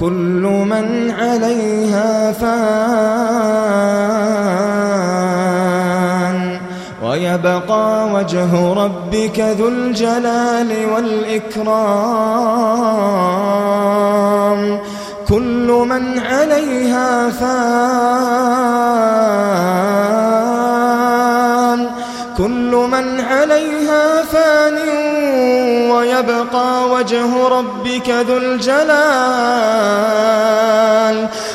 كل من عليها فان. ويبقى وجه ربك ذو الجلال والإكرام. كل من عليها فان. وجه ربك ذو الجلال.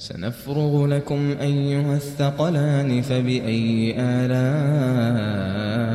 سنفرغ لكم أيها الثقلان فبأي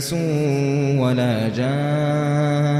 إنس ولا جان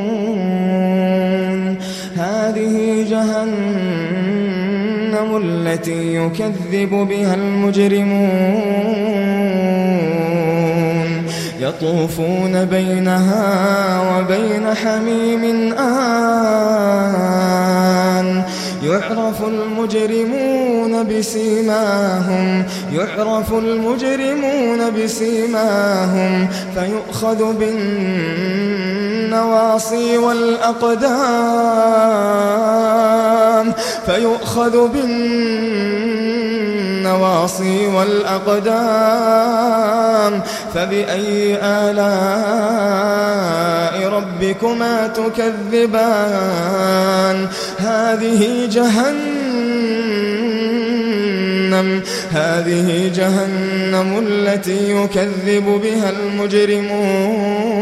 هذه جهنم التي يكذب بها المجرمون. يطوفون بينها وبين حميم آن. يعرف المجرمون بسيماهم. يعرف المجرمون بسيماهم. فيؤخذ بالنواصي والأقدام فيؤخذ بالنواصي والأقدام فبأي آلاء ربكما تكذبان؟ هذه جهنم هذه جهنم التي يكذب بها المجرمون.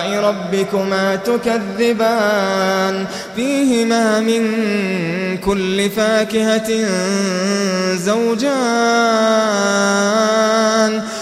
ربكما تكذبان. فيهما من كل فاكهة زوجان.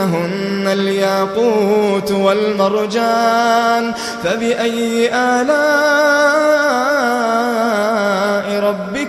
كأنهن الياقوت والمرجان فبأي آلاء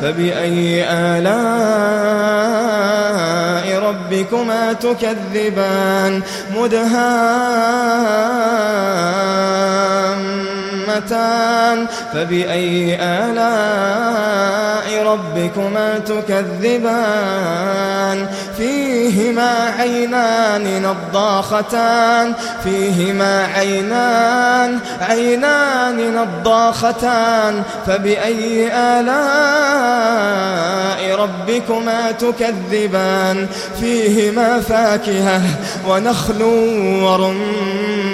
فبأي آلاء ربكما تكذبان؟ مدهامتان فبأي آلاء ربكما تكذبان؟ فيهما عينان نضاختان فيهما عينان عينان نضاختان فبأي آلاء ربكما تكذبان؟ فيهما فاكهة ونخل ورمان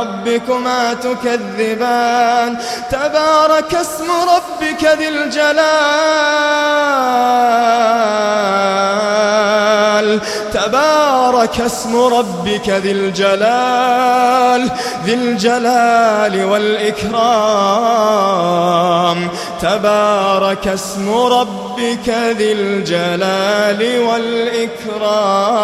ربكما تكذبان. تبارك اسم ربك ذي الجلال. تبارك اسم ربك ذي الجلال. ذي الجلال والإكرام. تبارك اسم ربك ذي الجلال والإكرام.